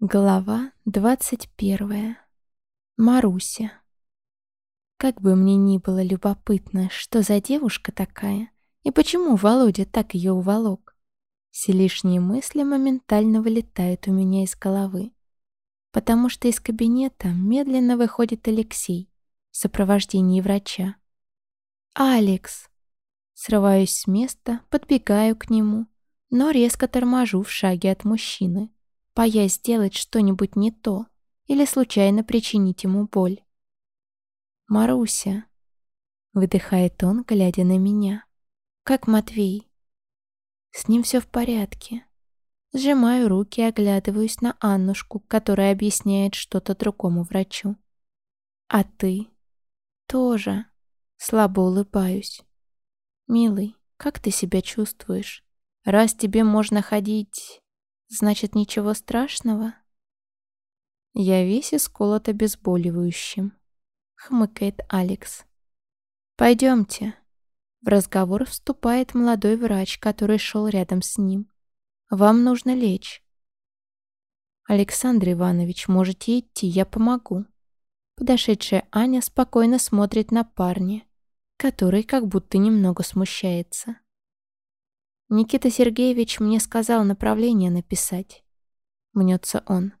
Глава двадцать первая. Маруся. Как бы мне ни было любопытно, что за девушка такая, и почему Володя так ее уволок, все лишние мысли моментально вылетают у меня из головы. Потому что из кабинета медленно выходит Алексей в сопровождении врача. «Алекс!» Срываюсь с места, подбегаю к нему, но резко торможу в шаге от мужчины боясь сделать что-нибудь не то или случайно причинить ему боль. «Маруся», — выдыхает он, глядя на меня, — «как Матвей?» «С ним все в порядке». Сжимаю руки и оглядываюсь на Аннушку, которая объясняет что-то другому врачу. «А ты?» «Тоже». Слабо улыбаюсь. «Милый, как ты себя чувствуешь? Раз тебе можно ходить Значит, ничего страшного? Я весь исколот обезболивающим. Хмыкает Алекс. Пойдемте. В разговор вступает молодой врач, который шел рядом с ним. Вам нужно лечь. Александр Иванович, можете идти, я помогу. Подошедшая Аня спокойно смотрит на парня, который как будто немного смущается. Никита Сергеевич мне сказал направление написать. Мнется он.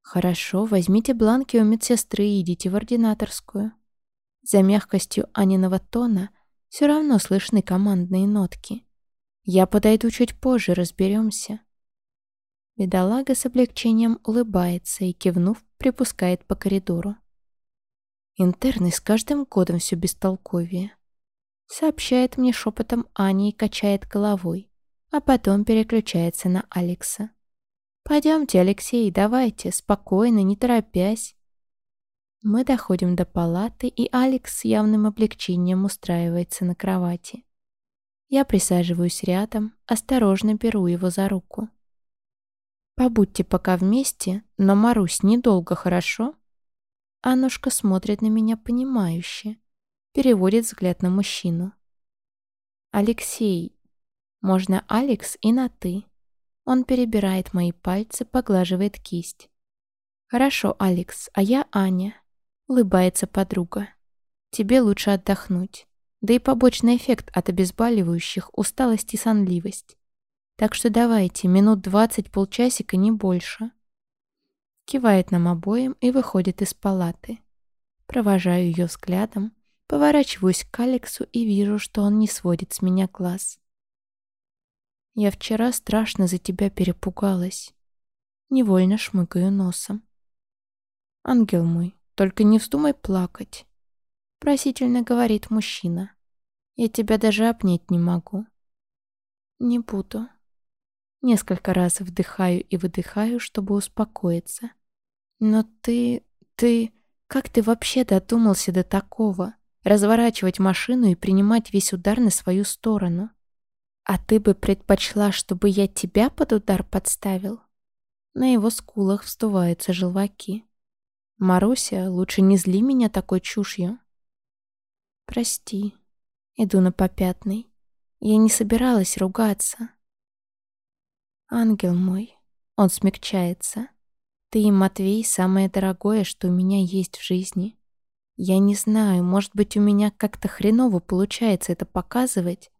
Хорошо, возьмите бланки у медсестры и идите в ординаторскую. За мягкостью Аниного тона все равно слышны командные нотки. Я подойду чуть позже, разберемся. Бедолага с облегчением улыбается и, кивнув, припускает по коридору. Интерны с каждым годом все бестолковее сообщает мне шепотом Аня и качает головой, а потом переключается на Алекса. «Пойдемте, Алексей, давайте, спокойно, не торопясь». Мы доходим до палаты, и Алекс с явным облегчением устраивается на кровати. Я присаживаюсь рядом, осторожно беру его за руку. «Побудьте пока вместе, но, Марусь, недолго, хорошо?» Аннушка смотрит на меня понимающе, переводит взгляд на мужчину. «Алексей, можно Алекс и на «ты». Он перебирает мои пальцы, поглаживает кисть. «Хорошо, Алекс, а я Аня», — улыбается подруга. «Тебе лучше отдохнуть. Да и побочный эффект от обезболивающих — усталость и сонливость. Так что давайте, минут двадцать, полчасика, не больше». Кивает нам обоим и выходит из палаты. Провожаю ее взглядом, Поворачиваюсь к Алексу и вижу, что он не сводит с меня глаз. Я вчера страшно за тебя перепугалась. Невольно шмыгаю носом. Ангел мой, только не вздумай плакать. Просительно говорит мужчина. Я тебя даже обнять не могу. Не буду. Несколько раз вдыхаю и выдыхаю, чтобы успокоиться. Но ты... ты... Как ты вообще додумался до такого? Разворачивать машину и принимать весь удар на свою сторону. А ты бы предпочла, чтобы я тебя под удар подставил? На его скулах встуваются желваки. Маруся, лучше не зли меня такой чушью. Прости. Иду на попятный. Я не собиралась ругаться. Ангел мой, он смягчается. Ты и Матвей самое дорогое, что у меня есть в жизни. Я не знаю, может быть, у меня как-то хреново получается это показывать,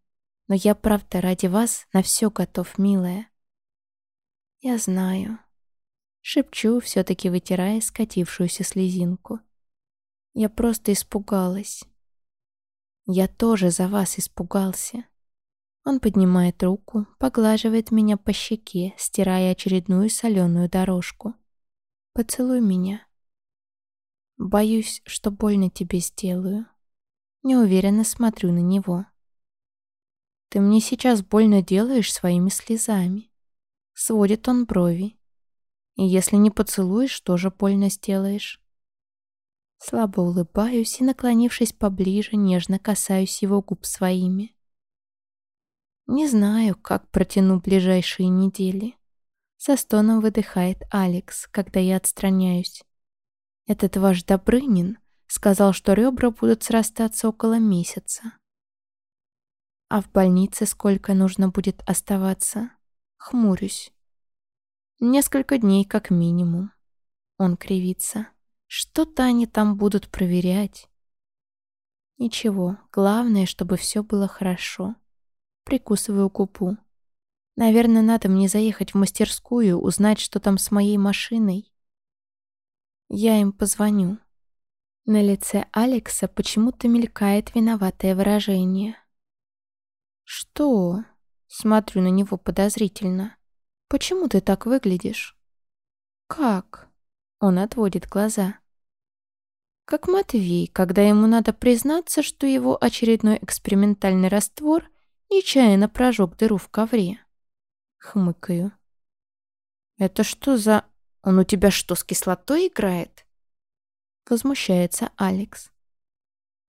но я правда ради вас на все готов, милая. Я знаю. Шепчу, все-таки вытирая скатившуюся слезинку. Я просто испугалась. Я тоже за вас испугался. Он поднимает руку, поглаживает меня по щеке, стирая очередную соленую дорожку. Поцелуй меня. Боюсь, что больно тебе сделаю. Неуверенно смотрю на него. Ты мне сейчас больно делаешь своими слезами. Сводит он брови. И если не поцелуешь, тоже больно сделаешь. Слабо улыбаюсь и, наклонившись поближе, нежно касаюсь его губ своими. Не знаю, как протяну ближайшие недели. Со стоном выдыхает Алекс, когда я отстраняюсь. Этот ваш Добрынин сказал, что ребра будут срастаться около месяца. А в больнице сколько нужно будет оставаться? Хмурюсь. Несколько дней как минимум. Он кривится. Что-то они там будут проверять. Ничего, главное, чтобы все было хорошо. Прикусываю купу. Наверное, надо мне заехать в мастерскую, узнать, что там с моей машиной. Я им позвоню. На лице Алекса почему-то мелькает виноватое выражение. «Что?» Смотрю на него подозрительно. «Почему ты так выглядишь?» «Как?» Он отводит глаза. Как Матвей, когда ему надо признаться, что его очередной экспериментальный раствор нечаянно прожег дыру в ковре. Хмыкаю. «Это что за... Он у тебя что, с кислотой играет?» Возмущается Алекс.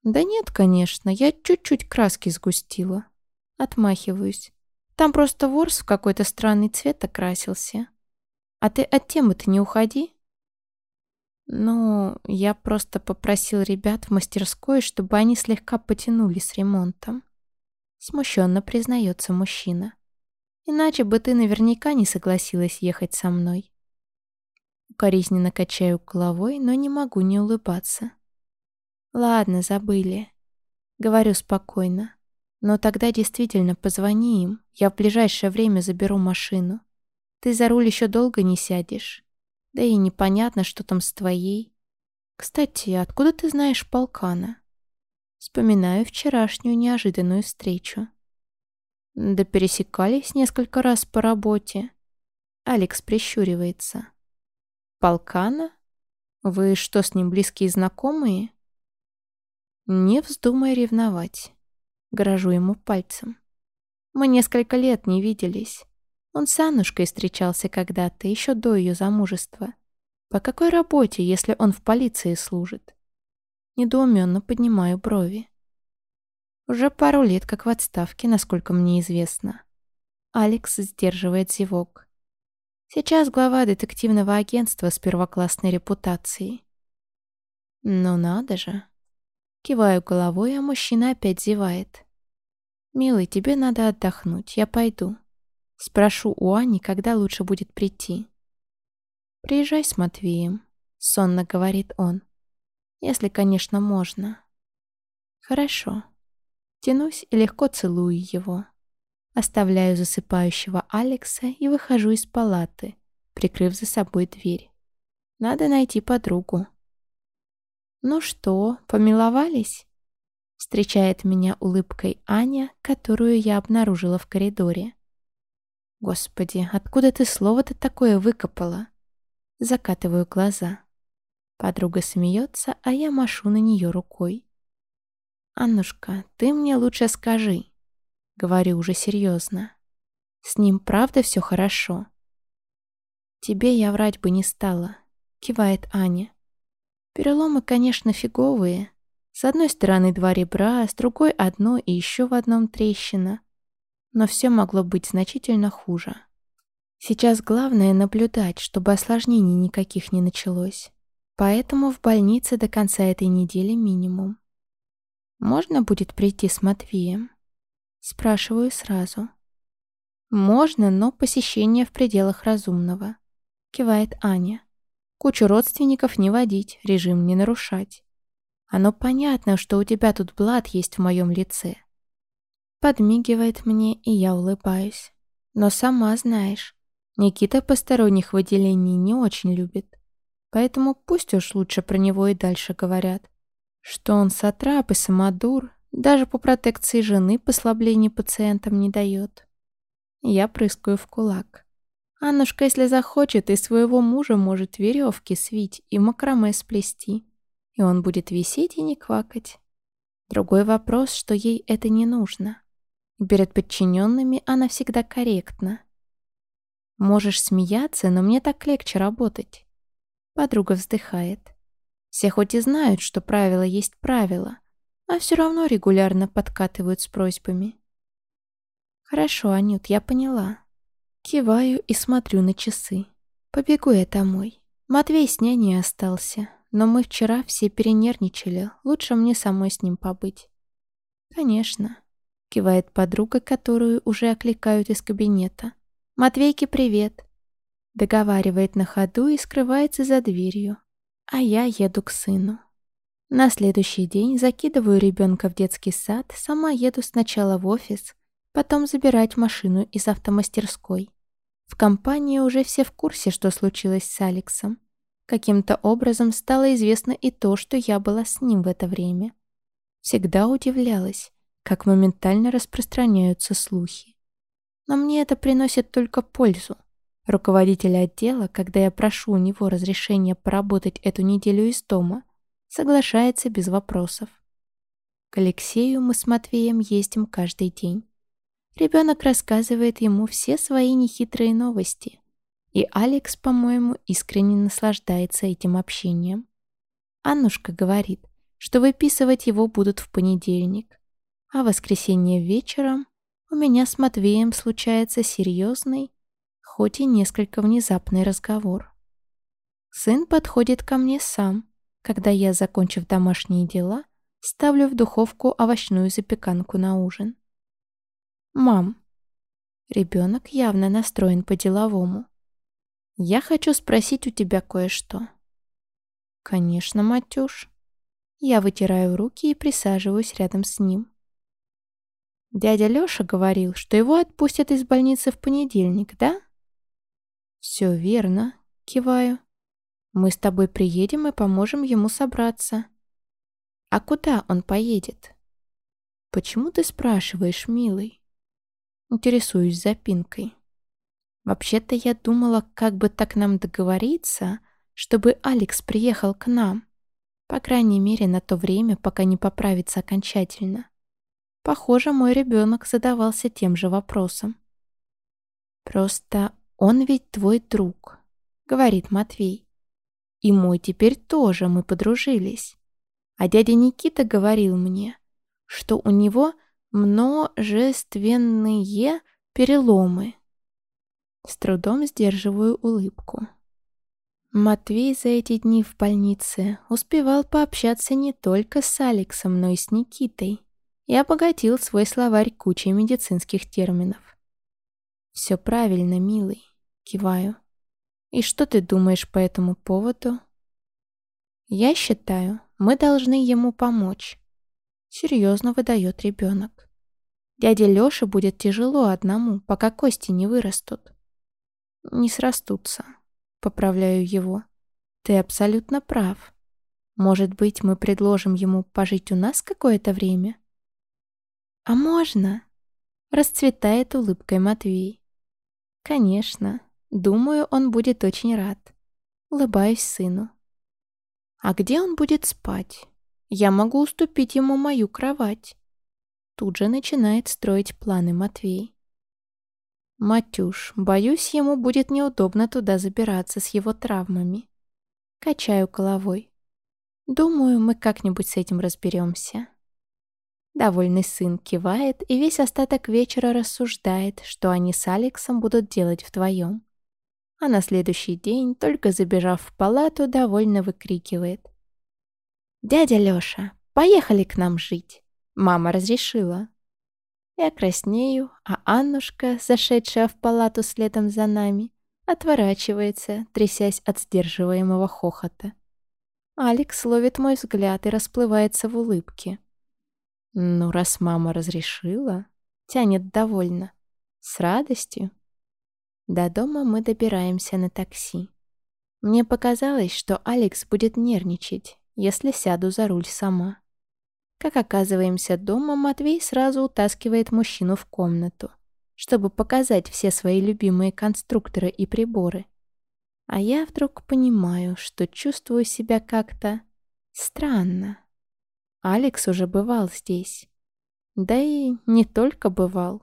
«Да нет, конечно, я чуть-чуть краски сгустила». Отмахиваюсь. Там просто ворс в какой-то странный цвет окрасился. А ты от темы-то не уходи. Ну, я просто попросил ребят в мастерской, чтобы они слегка потянули с ремонтом. Смущенно признается мужчина. Иначе бы ты наверняка не согласилась ехать со мной. Укоризненно качаю головой, но не могу не улыбаться. Ладно, забыли. Говорю спокойно. Но тогда действительно позвони им. Я в ближайшее время заберу машину. Ты за руль еще долго не сядешь. Да и непонятно, что там с твоей. Кстати, откуда ты знаешь полкана? Вспоминаю вчерашнюю неожиданную встречу. Да пересекались несколько раз по работе. Алекс прищуривается. Полкана? Вы что, с ним близкие знакомые? Не вздумай ревновать. Грожу ему пальцем. Мы несколько лет не виделись. Он с Аннушкой встречался когда-то, еще до ее замужества. По какой работе, если он в полиции служит? Недоуменно поднимаю брови. Уже пару лет как в отставке, насколько мне известно. Алекс сдерживает зевок. Сейчас глава детективного агентства с первоклассной репутацией. Ну надо же. Киваю головой, а мужчина опять зевает. «Милый, тебе надо отдохнуть, я пойду. Спрошу у Ани, когда лучше будет прийти». «Приезжай с Матвеем», — сонно говорит он. «Если, конечно, можно». «Хорошо». Тянусь и легко целую его. Оставляю засыпающего Алекса и выхожу из палаты, прикрыв за собой дверь. Надо найти подругу. «Ну что, помиловались?» Встречает меня улыбкой Аня, которую я обнаружила в коридоре. «Господи, откуда ты слово-то такое выкопала?» Закатываю глаза. Подруга смеется, а я машу на нее рукой. «Аннушка, ты мне лучше скажи», — говорю уже серьезно. «С ним правда все хорошо?» «Тебе я врать бы не стала», — кивает Аня. Переломы, конечно, фиговые. С одной стороны два ребра, с другой одно и еще в одном трещина. Но все могло быть значительно хуже. Сейчас главное наблюдать, чтобы осложнений никаких не началось. Поэтому в больнице до конца этой недели минимум. Можно будет прийти с Матвеем? Спрашиваю сразу. Можно, но посещение в пределах разумного. Кивает Аня. Кучу родственников не водить, режим не нарушать. Оно понятно, что у тебя тут блат есть в моем лице. Подмигивает мне, и я улыбаюсь. Но сама знаешь, Никита посторонних выделений не очень любит. Поэтому пусть уж лучше про него и дальше говорят. Что он сатрап и самодур, даже по протекции жены послаблений пациентам не дает. Я прыскаю в кулак. Аннушка, если захочет, и своего мужа может веревки свить и макраме сплести. И он будет висеть и не квакать. Другой вопрос, что ей это не нужно. Перед подчиненными она всегда корректна. Можешь смеяться, но мне так легче работать. Подруга вздыхает. Все хоть и знают, что правило есть правило, а все равно регулярно подкатывают с просьбами. Хорошо, Анют, я поняла. Киваю и смотрю на часы. Побегу я домой. Матвей с няней остался, но мы вчера все перенервничали. Лучше мне самой с ним побыть. Конечно. Кивает подруга, которую уже окликают из кабинета. «Матвейке привет!» Договаривает на ходу и скрывается за дверью. А я еду к сыну. На следующий день закидываю ребенка в детский сад, сама еду сначала в офис, потом забирать машину из автомастерской. В компании уже все в курсе, что случилось с Алексом. Каким-то образом стало известно и то, что я была с ним в это время. Всегда удивлялась, как моментально распространяются слухи. Но мне это приносит только пользу. Руководитель отдела, когда я прошу у него разрешения поработать эту неделю из дома, соглашается без вопросов. К Алексею мы с Матвеем ездим каждый день. Ребенок рассказывает ему все свои нехитрые новости. И Алекс, по-моему, искренне наслаждается этим общением. Аннушка говорит, что выписывать его будут в понедельник, а в воскресенье вечером у меня с Матвеем случается серьезный, хоть и несколько внезапный разговор. Сын подходит ко мне сам, когда я, закончив домашние дела, ставлю в духовку овощную запеканку на ужин. «Мам». Ребенок явно настроен по-деловому. «Я хочу спросить у тебя кое-что». «Конечно, Матюш». Я вытираю руки и присаживаюсь рядом с ним. Дядя Лёша говорил, что его отпустят из больницы в понедельник, да? Все верно, киваю. Мы с тобой приедем и поможем ему собраться. А куда он поедет? Почему ты спрашиваешь, милый? Интересуюсь запинкой. Вообще-то я думала, как бы так нам договориться, чтобы Алекс приехал к нам. По крайней мере, на то время, пока не поправится окончательно. Похоже, мой ребенок задавался тем же вопросом. «Просто он ведь твой друг», — говорит Матвей. «И мой теперь тоже, мы подружились. А дядя Никита говорил мне, что у него множественные переломы». С трудом сдерживаю улыбку. Матвей за эти дни в больнице успевал пообщаться не только с Алексом, но и с Никитой и обогатил свой словарь кучей медицинских терминов. «Все правильно, милый», — киваю. «И что ты думаешь по этому поводу?» «Я считаю, мы должны ему помочь», — серьезно выдает ребенок. «Дяде Лёше будет тяжело одному, пока кости не вырастут». «Не срастутся», — поправляю его. «Ты абсолютно прав. Может быть, мы предложим ему пожить у нас какое-то время?» «А можно?» — расцветает улыбкой Матвей. «Конечно. Думаю, он будет очень рад». Улыбаюсь сыну. «А где он будет спать? Я могу уступить ему мою кровать». Тут же начинает строить планы Матвей. «Матюш, боюсь, ему будет неудобно туда забираться с его травмами». Качаю головой. «Думаю, мы как-нибудь с этим разберемся». Довольный сын кивает и весь остаток вечера рассуждает, что они с Алексом будут делать вдвоем. А на следующий день, только забежав в палату, довольно выкрикивает. «Дядя Лёша, поехали к нам жить!» Мама разрешила. Я краснею, а Аннушка, зашедшая в палату следом за нами, отворачивается, трясясь от сдерживаемого хохота. Алекс ловит мой взгляд и расплывается в улыбке. Ну, раз мама разрешила, тянет довольно. С радостью. До дома мы добираемся на такси. Мне показалось, что Алекс будет нервничать, если сяду за руль сама. Как оказываемся дома, Матвей сразу утаскивает мужчину в комнату, чтобы показать все свои любимые конструкторы и приборы. А я вдруг понимаю, что чувствую себя как-то странно. Алекс уже бывал здесь. Да и не только бывал.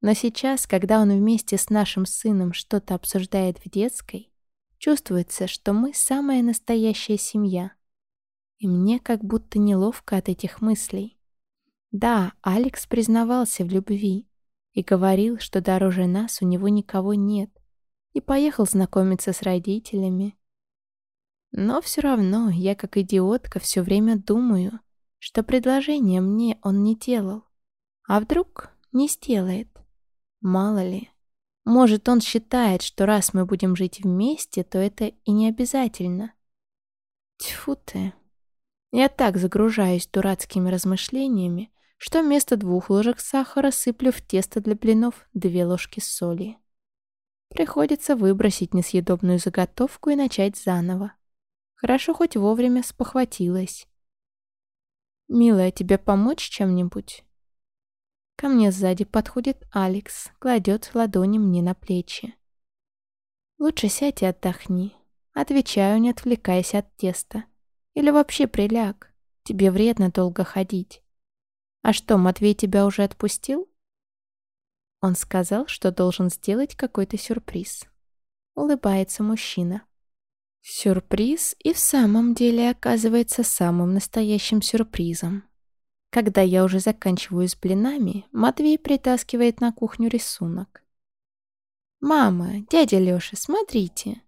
Но сейчас, когда он вместе с нашим сыном что-то обсуждает в детской, чувствуется, что мы самая настоящая семья. И мне как будто неловко от этих мыслей. Да, Алекс признавался в любви и говорил, что дороже нас у него никого нет, и поехал знакомиться с родителями. Но все равно я, как идиотка, все время думаю, что предложение мне он не делал. А вдруг не сделает? Мало ли. Может, он считает, что раз мы будем жить вместе, то это и не обязательно. Тьфу ты. Я так загружаюсь дурацкими размышлениями, что вместо двух ложек сахара сыплю в тесто для блинов две ложки соли. Приходится выбросить несъедобную заготовку и начать заново. Хорошо хоть вовремя спохватилась. «Милая, тебе помочь чем-нибудь?» Ко мне сзади подходит Алекс, кладет ладони мне на плечи. «Лучше сядь и отдохни». Отвечаю, не отвлекаясь от теста. «Или вообще приляг. Тебе вредно долго ходить». «А что, Матвей тебя уже отпустил?» Он сказал, что должен сделать какой-то сюрприз. Улыбается мужчина. Сюрприз и в самом деле оказывается самым настоящим сюрпризом. Когда я уже заканчиваю с блинами, Матвей притаскивает на кухню рисунок. «Мама, дядя Лёша, смотрите!»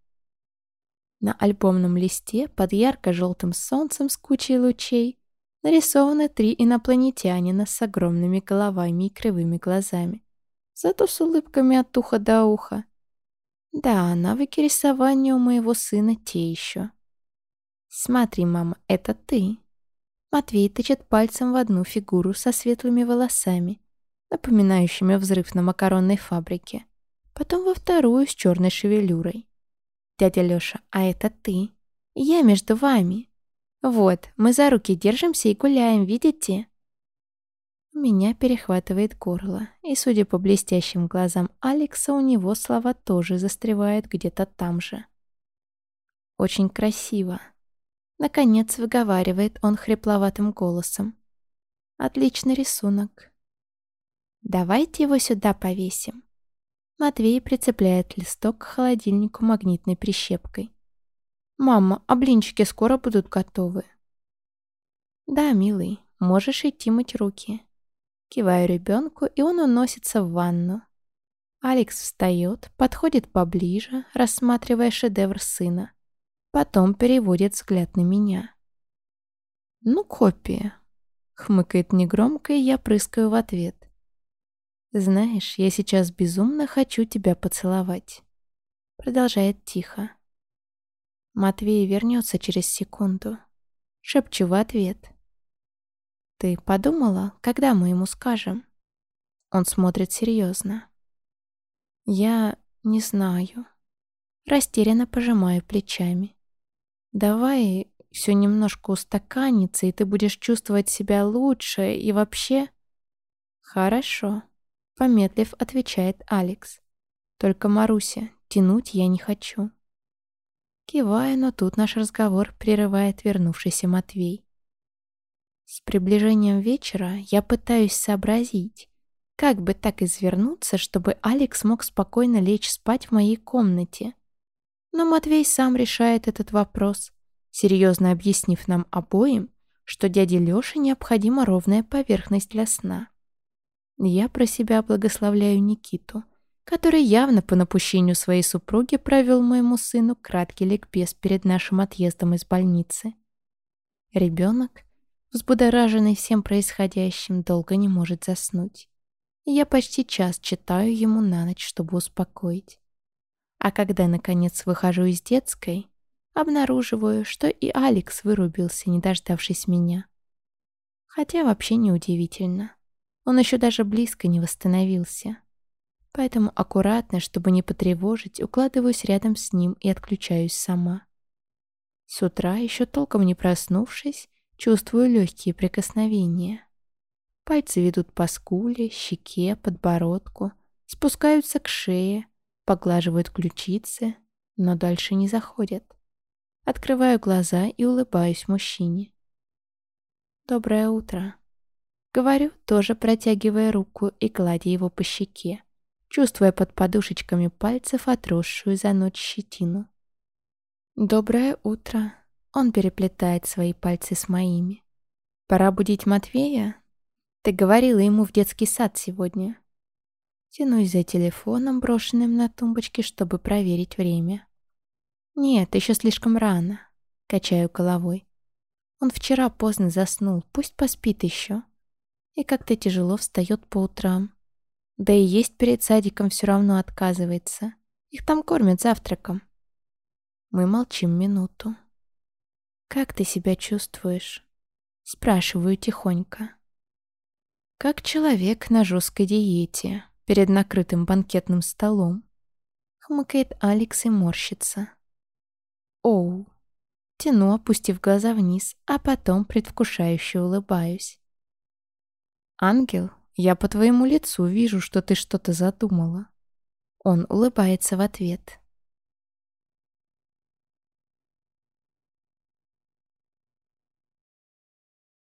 На альбомном листе под ярко-желтым солнцем с кучей лучей нарисованы три инопланетянина с огромными головами и кривыми глазами, зато с улыбками от уха до уха. Да, навыки рисования у моего сына те еще. «Смотри, мама, это ты!» Матвей тычет пальцем в одну фигуру со светлыми волосами, напоминающими взрыв на макаронной фабрике. Потом во вторую с черной шевелюрой. «Дядя Лёша, а это ты. Я между вами. Вот, мы за руки держимся и гуляем, видите?» Меня перехватывает горло, и, судя по блестящим глазам Алекса, у него слова тоже застревают где-то там же. «Очень красиво», Наконец выговаривает он хрипловатым голосом. Отличный рисунок. Давайте его сюда повесим. Матвей прицепляет листок к холодильнику магнитной прищепкой. «Мама, а блинчики скоро будут готовы?» «Да, милый, можешь идти мыть руки». Киваю ребенку, и он уносится в ванну. Алекс встает, подходит поближе, рассматривая шедевр сына. Потом переводит взгляд на меня. «Ну, копия», — хмыкает негромко, и я прыскаю в ответ. «Знаешь, я сейчас безумно хочу тебя поцеловать», — продолжает тихо. Матвей вернется через секунду. Шепчу в ответ. «Ты подумала, когда мы ему скажем?» Он смотрит серьезно. «Я не знаю». Растерянно пожимаю плечами. Давай все немножко устаканится, и ты будешь чувствовать себя лучше, и вообще... Хорошо, помедлив, отвечает Алекс. Только, Маруся, тянуть я не хочу. Киваю, но тут наш разговор прерывает вернувшийся Матвей. С приближением вечера я пытаюсь сообразить, как бы так извернуться, чтобы Алекс мог спокойно лечь спать в моей комнате. Но Матвей сам решает этот вопрос, серьезно объяснив нам обоим, что дяде Лёше необходима ровная поверхность для сна. Я про себя благословляю Никиту, который явно по напущению своей супруги провел моему сыну краткий ликбез перед нашим отъездом из больницы. Ребенок, взбудораженный всем происходящим, долго не может заснуть. Я почти час читаю ему на ночь, чтобы успокоить. А когда, наконец, выхожу из детской, обнаруживаю, что и Алекс вырубился, не дождавшись меня. Хотя вообще неудивительно. Он еще даже близко не восстановился. Поэтому аккуратно, чтобы не потревожить, укладываюсь рядом с ним и отключаюсь сама. С утра, еще толком не проснувшись, чувствую легкие прикосновения. Пальцы ведут по скуле, щеке, подбородку, спускаются к шее, поглаживают ключицы, но дальше не заходят. Открываю глаза и улыбаюсь мужчине. «Доброе утро», — говорю, тоже протягивая руку и гладя его по щеке, чувствуя под подушечками пальцев отросшую за ночь щетину. «Доброе утро», — он переплетает свои пальцы с моими. «Пора будить Матвея? Ты говорила ему в детский сад сегодня». Тянусь за телефоном, брошенным на тумбочке, чтобы проверить время. «Нет, еще слишком рано», — качаю головой. «Он вчера поздно заснул, пусть поспит еще». И как-то тяжело встает по утрам. Да и есть перед садиком все равно отказывается. Их там кормят завтраком. Мы молчим минуту. «Как ты себя чувствуешь?» Спрашиваю тихонько. Как человек на жесткой диете, перед накрытым банкетным столом. Хмыкает Алекс и морщится. Оу. Тяну, опустив глаза вниз, а потом предвкушающе улыбаюсь. «Ангел, я по твоему лицу вижу, что ты что-то задумала». Он улыбается в ответ.